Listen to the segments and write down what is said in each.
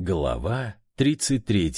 Глава 33.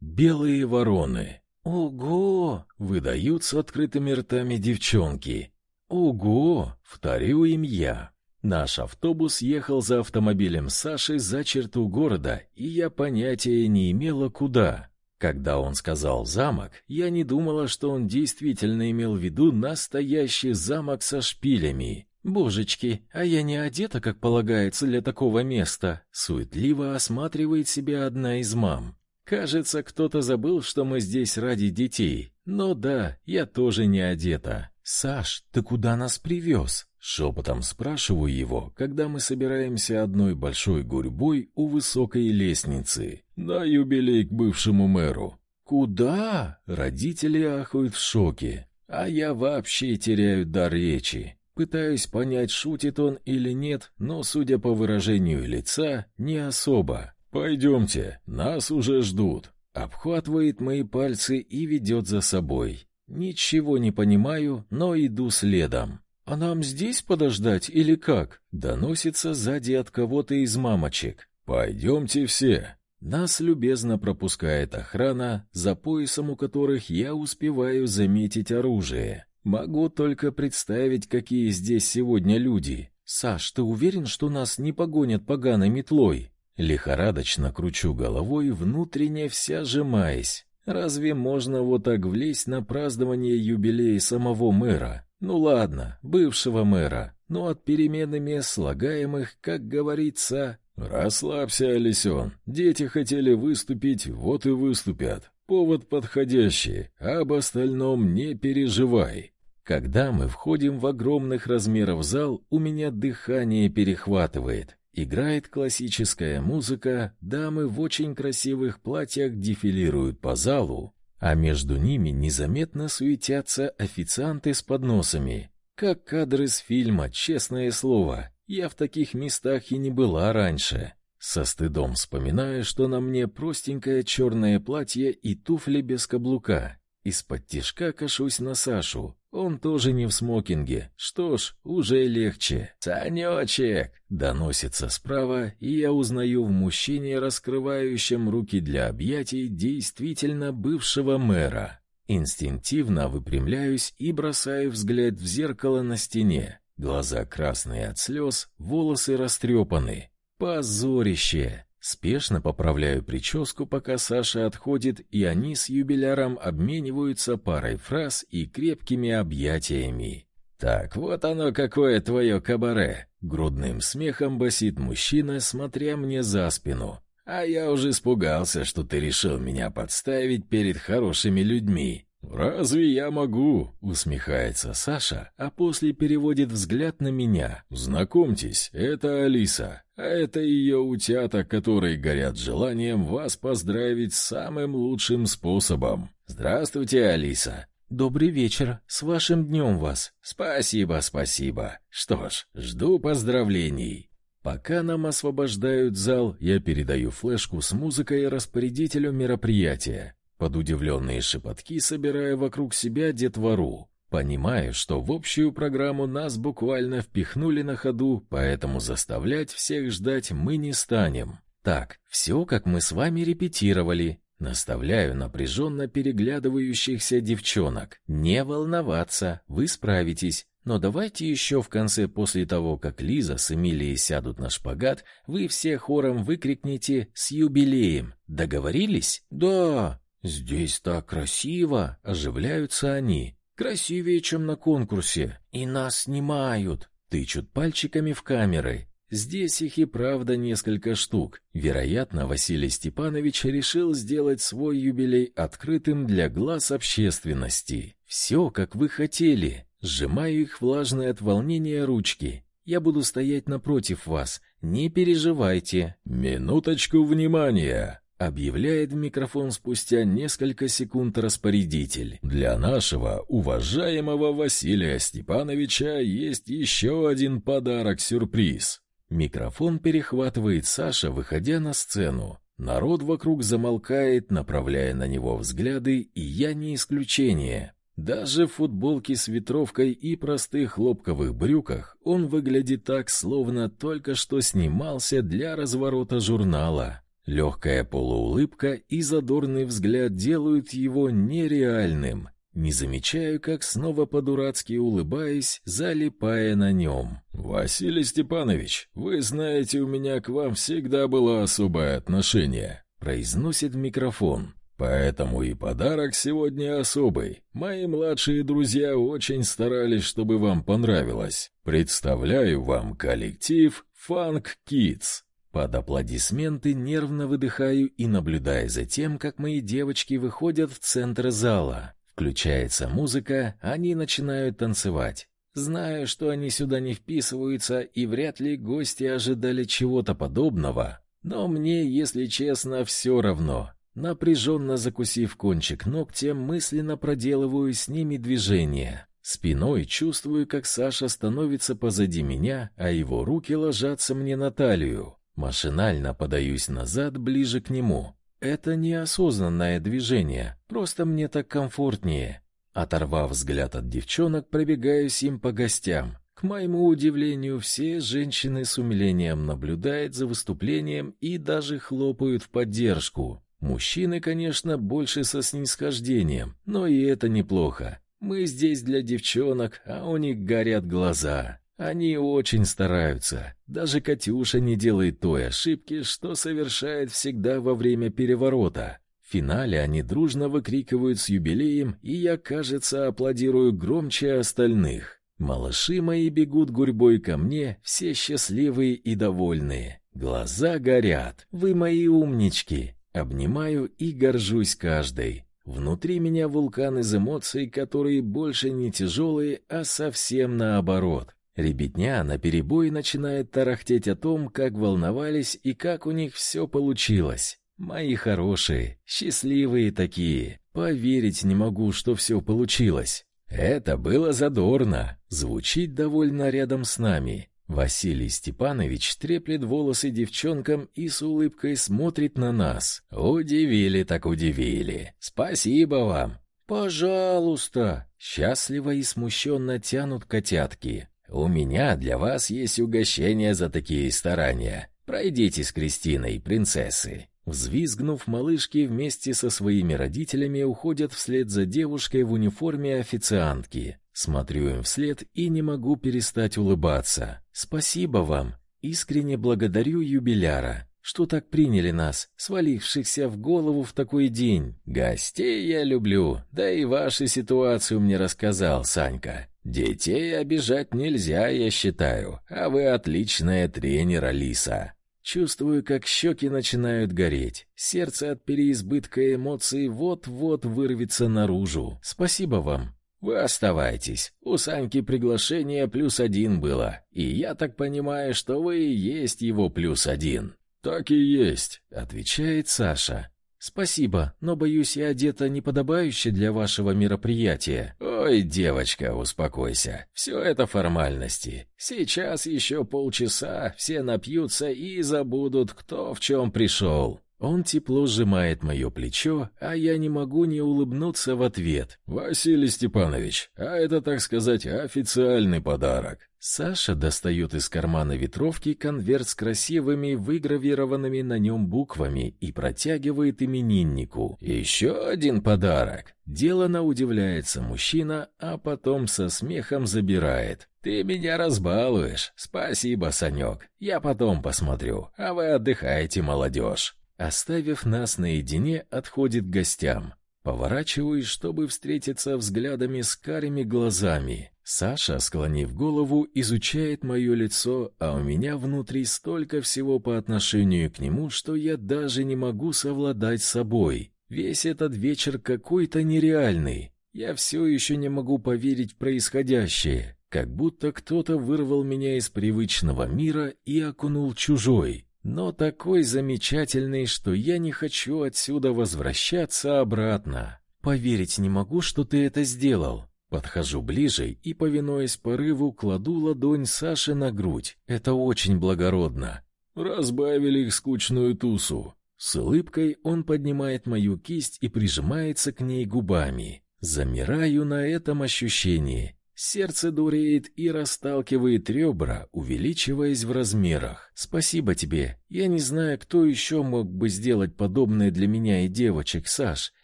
Белые вороны. Ого! выдают с открытыми ртами девчонки. Ого! вторю им я. Наш автобус ехал за автомобилем Саши за черту города, и я понятия не имела куда. Когда он сказал замок, я не думала, что он действительно имел в виду настоящий замок со шпилями. Божечки, а я не одета, как полагается для такого места, суетливо осматривает себя одна из мам. Кажется, кто-то забыл, что мы здесь ради детей. Но да, я тоже не одета. Саш, ты куда нас привез?» Шепотом спрашиваю его, когда мы собираемся одной большой гурьбой у высокой лестницы. На юбилей к бывшему мэру. Куда? Родители ахают в шоке, а я вообще теряю дар речи. Пытаюсь понять, шутит он или нет, но, судя по выражению лица, не особо. «Пойдемте, нас уже ждут». Обхватывает мои пальцы и ведет за собой. Ничего не понимаю, но иду следом. «А нам здесь подождать или как?» Доносится сзади от кого-то из мамочек. «Пойдемте все». Нас любезно пропускает охрана, за поясом у которых я успеваю заметить оружие. Могу только представить, какие здесь сегодня люди. Саш, ты уверен, что нас не погонят поганой метлой? Лихорадочно кручу головой, внутренне вся сжимаясь. Разве можно вот так влезть на празднование юбилея самого мэра? Ну ладно, бывшего мэра, но от перемены мест слагаемых, как говорится, расслабься, Алисен. Дети хотели выступить, вот и выступят. Повод подходящий, об остальном не переживай. Когда мы входим в огромных размеров зал, у меня дыхание перехватывает. Играет классическая музыка, дамы в очень красивых платьях дефилируют по залу, а между ними незаметно суетятся официанты с подносами. Как кадры из фильма, честное слово. Я в таких местах и не была раньше. Со стыдом вспоминаю, что на мне простенькое черное платье и туфли без каблука. Из-под тишка кашусь на Сашу. Он тоже не в смокинге. Что ж, уже легче. «Санечек!» — доносится справа, и я узнаю в мужчине, раскрывающем руки для объятий, действительно бывшего мэра. Инстинктивно выпрямляюсь и бросаю взгляд в зеркало на стене. Глаза красные от слез, волосы растрепаны. Позорище! Спешно поправляю прическу, пока Саша отходит, и они с юбиляром обмениваются парой фраз и крепкими объятиями. Так, вот оно какое твое кабаре, грудным смехом басит мужчина, смотря мне за спину. А я уже испугался, что ты решил меня подставить перед хорошими людьми. «Разве я могу?» — усмехается Саша, а после переводит взгляд на меня. «Знакомьтесь, это Алиса, а это ее утята, которые горят желанием вас поздравить самым лучшим способом. Здравствуйте, Алиса!» «Добрый вечер. С вашим днем вас!» «Спасибо, спасибо. Что ж, жду поздравлений». Пока нам освобождают зал, я передаю флешку с музыкой распорядителю мероприятия. Под удивленные шепотки собирая вокруг себя детвору. Понимаю, что в общую программу нас буквально впихнули на ходу, поэтому заставлять всех ждать мы не станем. Так, все, как мы с вами репетировали. Наставляю напряженно переглядывающихся девчонок. Не волноваться, вы справитесь. Но давайте еще в конце, после того, как Лиза с Эмилией сядут на шпагат, вы все хором выкрикните «С юбилеем!» Договорились? «Да!» «Здесь так красиво!» — оживляются они. «Красивее, чем на конкурсе. И нас снимают!» Тычут пальчиками в камеры. Здесь их и правда несколько штук. Вероятно, Василий Степанович решил сделать свой юбилей открытым для глаз общественности. Все, как вы хотели. Сжимаю их влажные от волнения ручки. Я буду стоять напротив вас. Не переживайте. Минуточку внимания объявляет в микрофон спустя несколько секунд распорядитель. Для нашего уважаемого Василия Степановича есть еще один подарок-сюрприз. Микрофон перехватывает Саша, выходя на сцену. Народ вокруг замолкает, направляя на него взгляды, и я не исключение. Даже в футболке с ветровкой и простых хлопковых брюках он выглядит так, словно только что снимался для разворота журнала. Легкая полуулыбка и задорный взгляд делают его нереальным. Не замечаю, как снова по-дурацки улыбаясь, залипая на нем. «Василий Степанович, вы знаете, у меня к вам всегда было особое отношение», — произносит микрофон. «Поэтому и подарок сегодня особый. Мои младшие друзья очень старались, чтобы вам понравилось. Представляю вам коллектив «Фанк Kids. Под аплодисменты нервно выдыхаю и наблюдаю за тем, как мои девочки выходят в центр зала. Включается музыка, они начинают танцевать. Знаю, что они сюда не вписываются, и вряд ли гости ожидали чего-то подобного, но мне, если честно, все равно. Напряженно закусив кончик ногтя, мысленно проделываю с ними движения. Спиной чувствую, как Саша становится позади меня, а его руки ложатся мне на талию. Машинально подаюсь назад, ближе к нему. Это неосознанное движение, просто мне так комфортнее. Оторвав взгляд от девчонок, пробегаюсь им по гостям. К моему удивлению, все женщины с умилением наблюдают за выступлением и даже хлопают в поддержку. Мужчины, конечно, больше со снисхождением, но и это неплохо. Мы здесь для девчонок, а у них горят глаза. Они очень стараются. Даже Катюша не делает той ошибки, что совершает всегда во время переворота. В финале они дружно выкрикивают с юбилеем, и я, кажется, аплодирую громче остальных. Малыши мои бегут гурьбой ко мне, все счастливые и довольные. Глаза горят. Вы мои умнички. Обнимаю и горжусь каждой. Внутри меня вулкан из эмоций, которые больше не тяжелые, а совсем наоборот. Ребятня наперебой начинает тарахтеть о том, как волновались и как у них все получилось. Мои хорошие, счастливые такие. Поверить не могу, что все получилось. Это было задорно, звучит довольно рядом с нами. Василий Степанович треплет волосы девчонкам и с улыбкой смотрит на нас. Удивили так удивили. Спасибо вам. Пожалуйста. Счастливо и смущенно тянут котятки. У меня для вас есть угощение за такие старания. Пройдите с Кристиной, принцессы. Взвизгнув, малышки вместе со своими родителями уходят вслед за девушкой в униформе официантки. Смотрю им вслед и не могу перестать улыбаться. Спасибо вам. Искренне благодарю юбиляра, что так приняли нас, свалившихся в голову в такой день. Гостей я люблю, да и вашу ситуацию мне рассказал Санька. Детей обижать нельзя, я считаю, а вы отличная тренер, Алиса. Чувствую, как щеки начинают гореть. Сердце от переизбытка эмоций вот-вот вырвется наружу. Спасибо вам. Вы оставайтесь. У Саньки приглашение плюс один было, и я так понимаю, что вы и есть его плюс один. Так и есть, отвечает Саша. Спасибо, но боюсь, я одета неподобающе для вашего мероприятия. Ой, девочка, успокойся. Все это формальности. Сейчас еще полчаса, все напьются и забудут, кто в чем пришел. Он тепло сжимает мое плечо, а я не могу не улыбнуться в ответ. Василий Степанович, а это, так сказать, официальный подарок. Саша достает из кармана ветровки конверт с красивыми выгравированными на нем буквами и протягивает имениннику. Еще один подарок. Делано удивляется мужчина, а потом со смехом забирает. Ты меня разбалуешь. Спасибо, Санек. Я потом посмотрю. А вы отдыхайте, молодежь. Оставив нас наедине, отходит к гостям. Поворачиваюсь, чтобы встретиться взглядами с карими глазами. Саша, склонив голову, изучает мое лицо, а у меня внутри столько всего по отношению к нему, что я даже не могу совладать с собой. Весь этот вечер какой-то нереальный. Я все еще не могу поверить в происходящее, как будто кто-то вырвал меня из привычного мира и окунул чужой но такой замечательный, что я не хочу отсюда возвращаться обратно. Поверить не могу, что ты это сделал. Подхожу ближе и, повинуясь порыву, кладу ладонь Саши на грудь. Это очень благородно. Разбавили их скучную тусу. С улыбкой он поднимает мою кисть и прижимается к ней губами. Замираю на этом ощущении. Сердце дуреет и расталкивает ребра, увеличиваясь в размерах. Спасибо тебе. Я не знаю, кто еще мог бы сделать подобное для меня и девочек, Саш.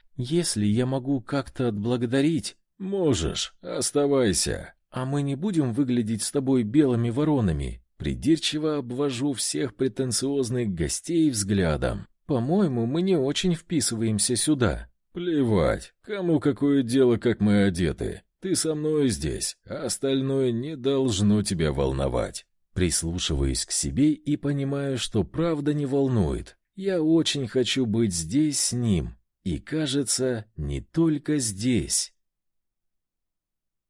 Если я могу как-то отблагодарить... Можешь, оставайся. А мы не будем выглядеть с тобой белыми воронами. Придирчиво обвожу всех претенциозных гостей взглядом. По-моему, мы не очень вписываемся сюда. Плевать, кому какое дело, как мы одеты. Ты со мной здесь, а остальное не должно тебя волновать. Прислушиваюсь к себе и понимаю, что правда не волнует. Я очень хочу быть здесь с ним. И, кажется, не только здесь.